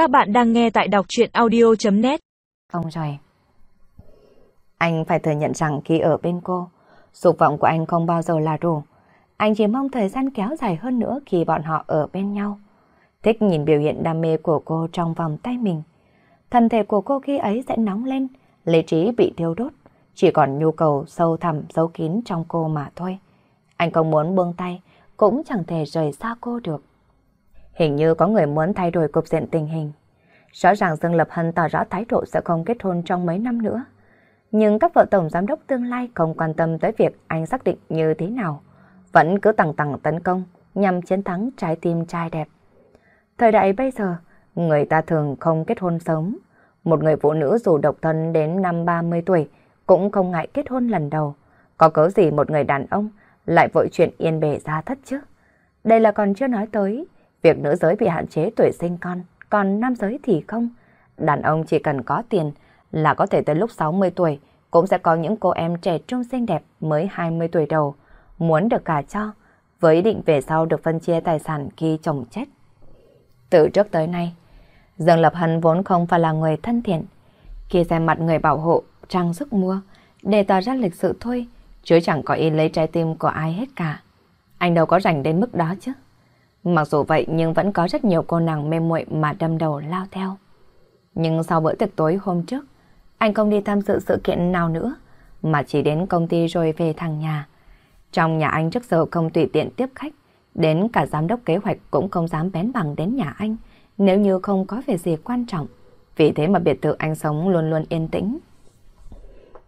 Các bạn đang nghe tại đọc chuyện audio.net Ông rồi. Anh phải thừa nhận rằng khi ở bên cô, dục vọng của anh không bao giờ là đủ. Anh chỉ mong thời gian kéo dài hơn nữa khi bọn họ ở bên nhau. Thích nhìn biểu hiện đam mê của cô trong vòng tay mình. Thân thể của cô khi ấy sẽ nóng lên, lý trí bị thiêu đốt. Chỉ còn nhu cầu sâu thẳm giấu kín trong cô mà thôi. Anh không muốn buông tay, cũng chẳng thể rời xa cô được. Hình như có người muốn thay đổi cục diện tình hình. Rõ ràng Dương Lập Hân tỏ rõ thái độ sẽ không kết hôn trong mấy năm nữa. Nhưng các vợ tổng giám đốc tương lai không quan tâm tới việc anh xác định như thế nào. Vẫn cứ tặng tặng tấn công nhằm chiến thắng trái tim trai đẹp. Thời đại bây giờ, người ta thường không kết hôn sớm. Một người phụ nữ dù độc thân đến năm 30 tuổi cũng không ngại kết hôn lần đầu. Có cớ gì một người đàn ông lại vội chuyện yên bề ra thất chứ? Đây là còn chưa nói tới việc nữ giới bị hạn chế tuổi sinh con, còn nam giới thì không. Đàn ông chỉ cần có tiền là có thể tới lúc 60 tuổi cũng sẽ có những cô em trẻ trung xinh đẹp mới 20 tuổi đầu, muốn được cả cho, với ý định về sau được phân chia tài sản khi chồng chết. Từ trước tới nay, Dương Lập Hân vốn không phải là người thân thiện. Khi xem mặt người bảo hộ, trang sức mua, để tỏ ra lịch sự thôi, chứ chẳng có ý lấy trái tim của ai hết cả. Anh đâu có rảnh đến mức đó chứ. Mặc dù vậy nhưng vẫn có rất nhiều cô nàng mê muội mà đâm đầu lao theo. Nhưng sau bữa tiệc tối hôm trước, anh không đi tham dự sự kiện nào nữa, mà chỉ đến công ty rồi về thằng nhà. Trong nhà anh trước giờ không tùy tiện tiếp khách, đến cả giám đốc kế hoạch cũng không dám bén bằng đến nhà anh, nếu như không có việc gì quan trọng. Vì thế mà biệt thự anh sống luôn luôn yên tĩnh.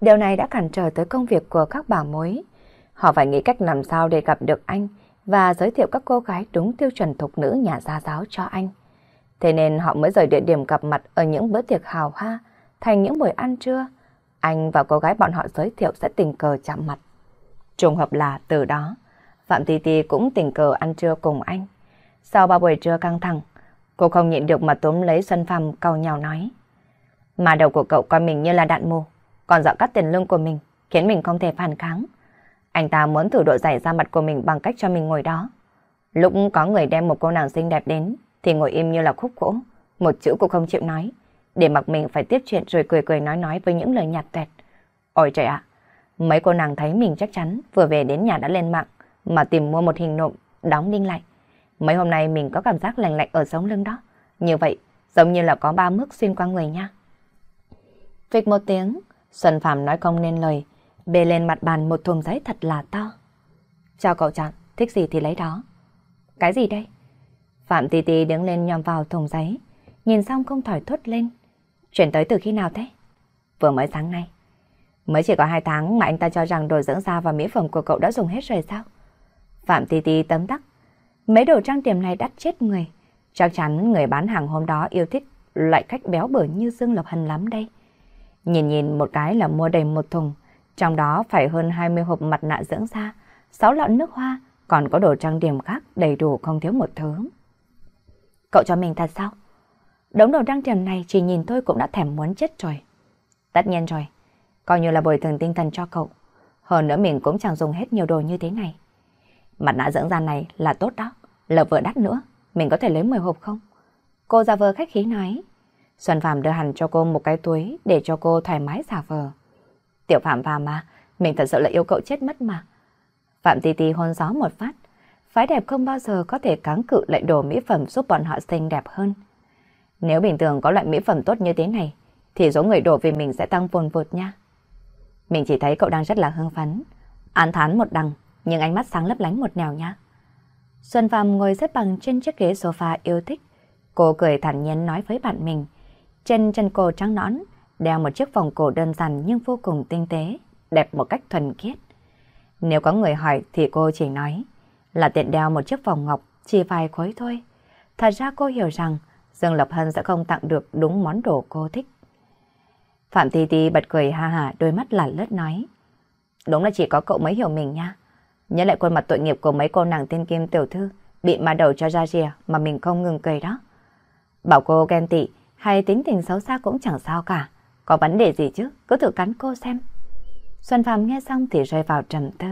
Điều này đã cản trở tới công việc của các bà mối. Họ phải nghĩ cách làm sao để gặp được anh và giới thiệu các cô gái đúng tiêu chuẩn thục nữ nhà gia giáo cho anh. Thế nên họ mới rời địa điểm gặp mặt ở những bữa tiệc hào hoa, thành những buổi ăn trưa. Anh và cô gái bọn họ giới thiệu sẽ tình cờ chạm mặt. Trùng hợp là từ đó, Phạm Ti Ti cũng tình cờ ăn trưa cùng anh. Sau ba buổi trưa căng thẳng, cô không nhịn được mà túm lấy Xuân Phạm cầu nhào nói. Mà đầu của cậu coi mình như là đạn mù, còn dọa cắt tiền lương của mình, khiến mình không thể phản kháng. Anh ta muốn thử độ dày ra mặt của mình bằng cách cho mình ngồi đó. Lúc có người đem một cô nàng xinh đẹp đến, thì ngồi im như là khúc gỗ, một chữ cũng không chịu nói, để mặc mình phải tiếp chuyện rồi cười cười nói nói với những lời nhạt tuyệt. Ôi trời ạ, mấy cô nàng thấy mình chắc chắn vừa về đến nhà đã lên mạng, mà tìm mua một hình nộm, đóng đinh lại. Mấy hôm nay mình có cảm giác lạnh lạnh ở sống lưng đó. Như vậy, giống như là có ba mức xuyên qua người nha. Phịch một tiếng, Xuân Phạm nói không nên lời, bê lên mặt bàn một thùng giấy thật là to. cho cậu chọn, thích gì thì lấy đó. Cái gì đây? Phạm Tì Tì đứng lên nhòm vào thùng giấy, nhìn xong không thỏi thốt lên. Chuyển tới từ khi nào thế? Vừa mới sáng nay. Mới chỉ có hai tháng mà anh ta cho rằng đồ dưỡng da và mỹ phẩm của cậu đã dùng hết rồi sao? Phạm Tì Tì tấm tắc. Mấy đồ trang điểm này đắt chết người. Chắc chắn người bán hàng hôm đó yêu thích loại khách béo bở như Dương Lộc Hân lắm đây. Nhìn nhìn một cái là mua đầy một thùng, trong đó phải hơn 20 hộp mặt nạ dưỡng da, 6 lọ nước hoa, còn có đồ trang điểm khác đầy đủ không thiếu một thứ. Cậu cho mình thật sao? Đống đồ trang điểm này chỉ nhìn tôi cũng đã thèm muốn chết rồi. Tất nhiên rồi, coi như là bồi thường tinh thần cho cậu. Hơn nữa mình cũng chẳng dùng hết nhiều đồ như thế này. Mặt nạ dưỡng da này là tốt đó, là vừa đắt nữa. Mình có thể lấy 10 hộp không? Cô giả vờ khách khí nói. Xuân Phạm đưa hẳn cho cô một cái túi để cho cô thoải mái giả vờ. Tiểu Phạm Phạm mà, mình thật sự là yêu cậu chết mất mà. Phạm Ti Ti hôn gió một phát. Phái đẹp không bao giờ có thể kháng cự lại đồ mỹ phẩm giúp bọn họ xinh đẹp hơn. Nếu bình thường có loại mỹ phẩm tốt như thế này, thì số người đổ vì mình sẽ tăng vồn vột nha. Mình chỉ thấy cậu đang rất là hưng phấn. Án thán một đằng, nhưng ánh mắt sáng lấp lánh một nẻo nha. Xuân Phạm ngồi xếp bằng trên chiếc ghế sofa yêu thích. Cô cười thản nhiên nói với bạn mình. Trên chân cô trắng nõn, đeo một chiếc vòng cổ đơn giản nhưng vô cùng tinh tế, đẹp một cách thuần khiết. Nếu có người hỏi thì cô chỉ nói là tiện đeo một chiếc vòng ngọc chỉ vài khối thôi. Thật ra cô hiểu rằng Dương Lập Hân sẽ không tặng được đúng món đồ cô thích. Phạm Ti Ti bật cười ha hả đôi mắt là lướt nói. Đúng là chỉ có cậu mới hiểu mình nha. Nhớ lại khuôn mặt tội nghiệp của mấy cô nàng tiên kim tiểu thư bị ma đầu cho ra rìa mà mình không ngừng cười đó. Bảo cô ghen tị hay tính tình xấu xa cũng chẳng sao cả. Có vấn đề gì chứ, cứ thử cắn cô xem. Xuân Phạm nghe xong thì rơi vào trầm tư.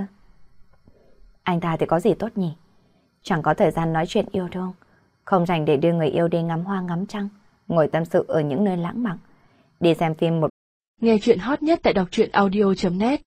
Anh ta thì có gì tốt nhỉ? Chẳng có thời gian nói chuyện yêu đương, không dành để đưa người yêu đi ngắm hoa ngắm trăng, ngồi tâm sự ở những nơi lãng mạn. Đi xem phim một Nghe chuyện hot nhất tại đọc truyện audio.net